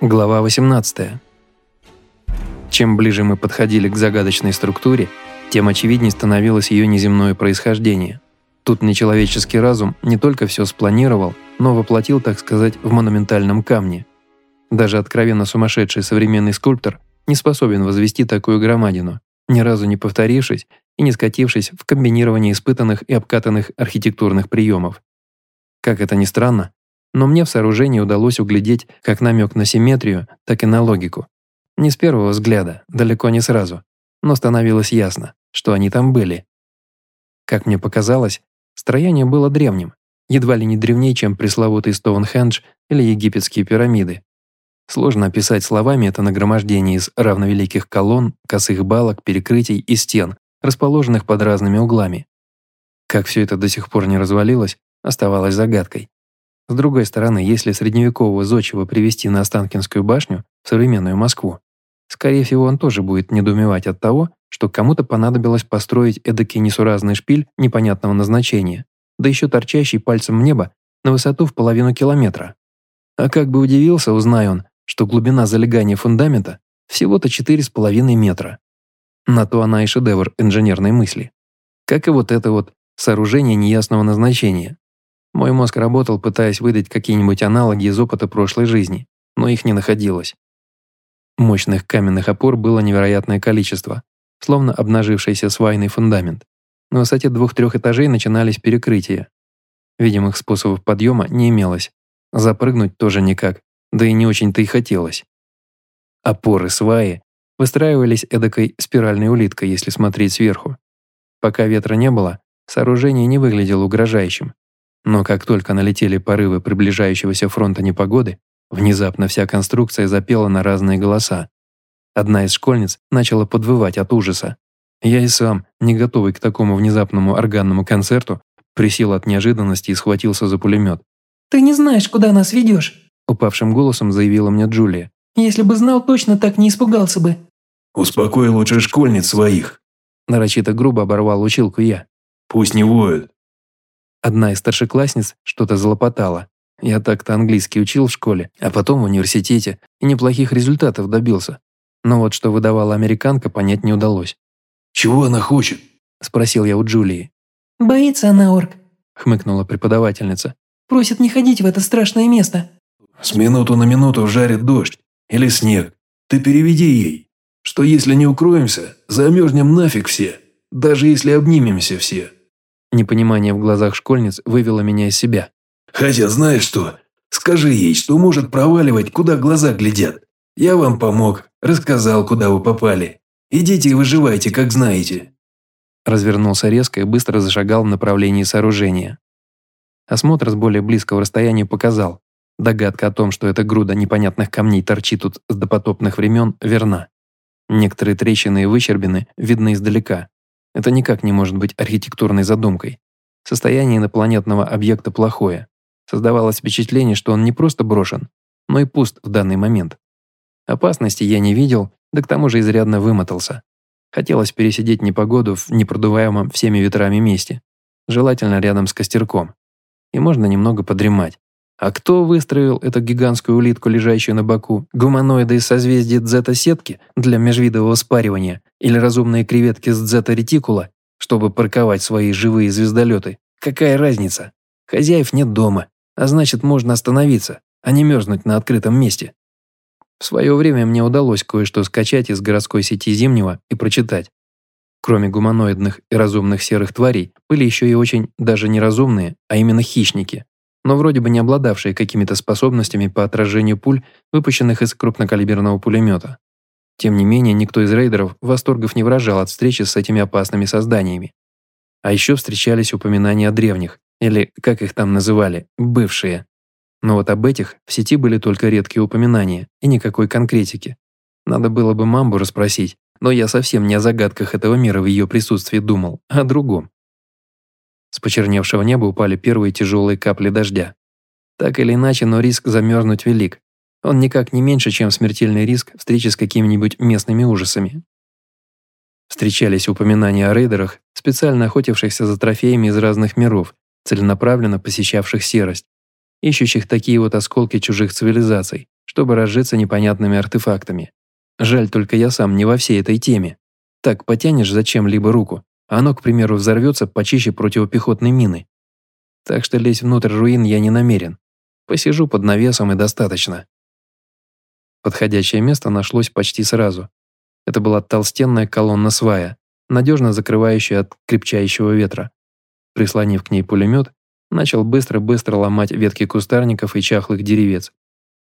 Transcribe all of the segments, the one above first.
Глава 18. Чем ближе мы подходили к загадочной структуре, тем очевиднее становилось ее неземное происхождение. Тут нечеловеческий разум не только все спланировал, но воплотил, так сказать, в монументальном камне. Даже откровенно сумасшедший современный скульптор не способен возвести такую громадину, ни разу не повторившись и не скатившись в комбинирование испытанных и обкатанных архитектурных приемов. Как это ни странно, но мне в сооружении удалось углядеть как намек на симметрию, так и на логику. Не с первого взгляда, далеко не сразу, но становилось ясно, что они там были. Как мне показалось, строение было древним, едва ли не древнее, чем пресловутый Стоунхендж или египетские пирамиды. Сложно описать словами это нагромождение из равновеликих колонн, косых балок, перекрытий и стен, расположенных под разными углами. Как все это до сих пор не развалилось, оставалось загадкой. С другой стороны, если средневекового зодчего привести на Останкинскую башню, в современную Москву, скорее всего, он тоже будет недоумевать от того, что кому-то понадобилось построить эдакий несуразный шпиль непонятного назначения, да еще торчащий пальцем в небо на высоту в половину километра. А как бы удивился, узнай он, что глубина залегания фундамента всего-то 4,5 метра. На то она и шедевр инженерной мысли. Как и вот это вот сооружение неясного назначения, мой мозг работал, пытаясь выдать какие-нибудь аналоги из опыта прошлой жизни, но их не находилось. Мощных каменных опор было невероятное количество, словно обнажившийся свайный фундамент. На высоте двух-трех этажей начинались перекрытия. Видимых способов подъема не имелось. Запрыгнуть тоже никак, да и не очень-то и хотелось. Опоры сваи выстраивались эдакой спиральной улиткой, если смотреть сверху. Пока ветра не было, сооружение не выглядело угрожающим, но как только налетели порывы приближающегося фронта непогоды, внезапно вся конструкция запела на разные голоса. Одна из школьниц начала подвывать от ужаса. Я и сам, не готовый к такому внезапному органному концерту, присел от неожиданности и схватился за пулемет. «Ты не знаешь, куда нас ведешь», – упавшим голосом заявила мне Джулия. «Если бы знал, точно так не испугался бы». «Успокой лучше школьниц своих», – нарочито грубо оборвал училку я. «Пусть не воют. Одна из старшеклассниц что-то залопотала. Я так-то английский учил в школе, а потом в университете, и неплохих результатов добился. Но вот что выдавала американка, понять не удалось. «Чего она хочет?» – спросил я у Джулии. «Боится она, орк», – хмыкнула преподавательница. «Просит не ходить в это страшное место». «С минуту на минуту жарит дождь или снег. Ты переведи ей, что если не укроемся, замерзнем нафиг все, даже если обнимемся все». Непонимание в глазах школьниц вывело меня из себя. «Хотя знаешь что? Скажи ей, что может проваливать, куда глаза глядят. Я вам помог, рассказал, куда вы попали. Идите и выживайте, как знаете». Развернулся резко и быстро зашагал в направлении сооружения. Осмотр с более близкого расстояния показал. Догадка о том, что эта груда непонятных камней торчит тут с допотопных времен, верна. Некоторые трещины и выщербины видны издалека, это никак не может быть архитектурной задумкой. Состояние инопланетного объекта плохое. Создавалось впечатление, что он не просто брошен, но и пуст в данный момент. Опасности я не видел, да к тому же изрядно вымотался. Хотелось пересидеть непогоду в непродуваемом всеми ветрами месте, желательно рядом с костерком. И можно немного подремать. А кто выстроил эту гигантскую улитку, лежащую на боку, гуманоиды из созвездия дзета-сетки для межвидового спаривания или разумные креветки с дзета-ретикула, чтобы парковать свои живые звездолеты? Какая разница? Хозяев нет дома, а значит можно остановиться, а не мерзнуть на открытом месте. В свое время мне удалось кое-что скачать из городской сети Зимнего и прочитать. Кроме гуманоидных и разумных серых тварей, были еще и очень даже неразумные, а именно хищники, но вроде бы не обладавшие какими-то способностями по отражению пуль, выпущенных из крупнокалиберного пулемета. Тем не менее, никто из рейдеров восторгов не выражал от встречи с этими опасными созданиями. А еще встречались упоминания о древних, или, как их там называли, бывшие. Но вот об этих в сети были только редкие упоминания и никакой конкретики. Надо было бы мамбу расспросить, но я совсем не о загадках этого мира в ее присутствии думал, а о другом. С почерневшего неба упали первые тяжелые капли дождя. Так или иначе, но риск замерзнуть велик. Он никак не меньше, чем смертельный риск встречи с какими-нибудь местными ужасами. Встречались упоминания о рейдерах, специально охотившихся за трофеями из разных миров, целенаправленно посещавших серость, ищущих такие вот осколки чужих цивилизаций, чтобы разжиться непонятными артефактами. Жаль, только я сам не во всей этой теме. Так, потянешь зачем-либо руку, оно, к примеру, взорвется почище противопехотной мины. Так что лезть внутрь руин я не намерен. Посижу под навесом и достаточно. Подходящее место нашлось почти сразу. Это была толстенная колонна свая, надежно закрывающая от крепчающего ветра. Прислонив к ней пулемет, начал быстро-быстро ломать ветки кустарников и чахлых деревец.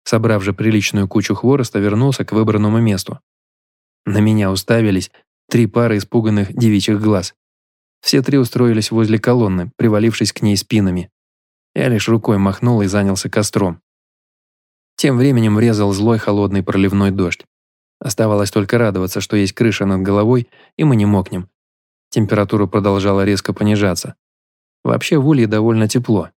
Собрав же приличную кучу хвороста, вернулся к выбранному месту. На меня уставились три пары испуганных девичьих глаз. Все три устроились возле колонны, привалившись к ней спинами. Я лишь рукой махнул и занялся костром. Тем временем врезал злой холодный проливной дождь. Оставалось только радоваться, что есть крыша над головой, и мы не мокнем. Температура продолжала резко понижаться. Вообще в Улье довольно тепло.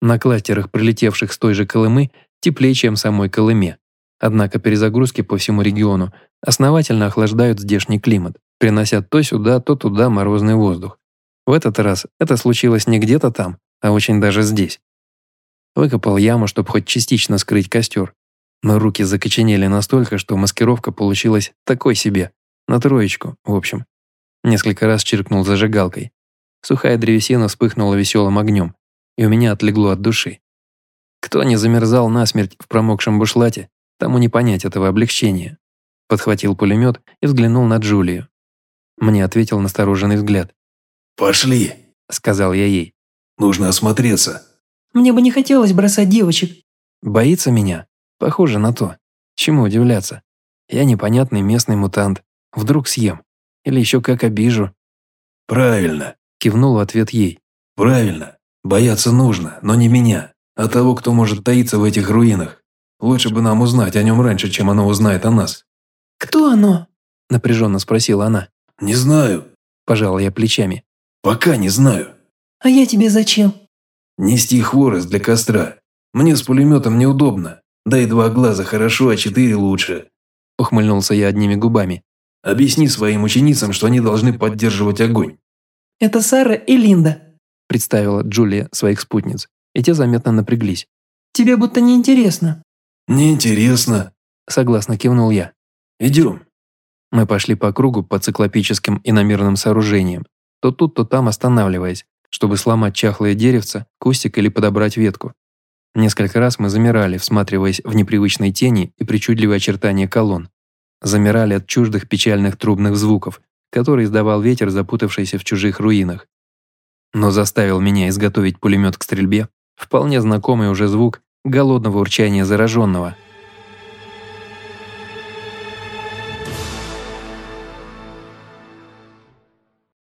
На кластерах, прилетевших с той же Колымы, теплее, чем самой Колыме. Однако перезагрузки по всему региону основательно охлаждают здешний климат, принося то сюда, то туда морозный воздух. В этот раз это случилось не где-то там, а очень даже здесь. Выкопал яму, чтобы хоть частично скрыть костер. Но руки закоченели настолько, что маскировка получилась такой себе. На троечку, в общем. Несколько раз чиркнул зажигалкой. Сухая древесина вспыхнула веселым огнем, и у меня отлегло от души. Кто не замерзал насмерть в промокшем бушлате, тому не понять этого облегчения. Подхватил пулемет и взглянул на Джулию. Мне ответил настороженный взгляд. «Пошли», — сказал я ей. «Нужно осмотреться». Мне бы не хотелось бросать девочек. Боится меня? Похоже на то. Чему удивляться? Я непонятный местный мутант. Вдруг съем. Или еще как обижу. Правильно. Кивнул в ответ ей. Правильно. Бояться нужно, но не меня, а того, кто может таиться в этих руинах. Лучше бы нам узнать о нем раньше, чем оно узнает о нас. «Кто оно?» – напряженно спросила она. «Не знаю», – пожал я плечами. «Пока не знаю». «А я тебе зачем?» Нести хворост для костра. Мне с пулеметом неудобно. Да и два глаза хорошо, а четыре лучше. Ухмыльнулся я одними губами. Объясни своим ученицам, что они должны поддерживать огонь. Это Сара и Линда. Представила Джулия своих спутниц, и те заметно напряглись. Тебе будто неинтересно. Неинтересно. Согласно кивнул я. Идем. Мы пошли по кругу по циклопическим иномерным сооружениям, то тут, то там останавливаясь, чтобы сломать чахлое деревце, кустик или подобрать ветку. Несколько раз мы замирали, всматриваясь в непривычные тени и причудливые очертания колонн. Замирали от чуждых печальных трубных звуков, которые издавал ветер, запутавшийся в чужих руинах. Но заставил меня изготовить пулемет к стрельбе вполне знакомый уже звук голодного урчания зараженного –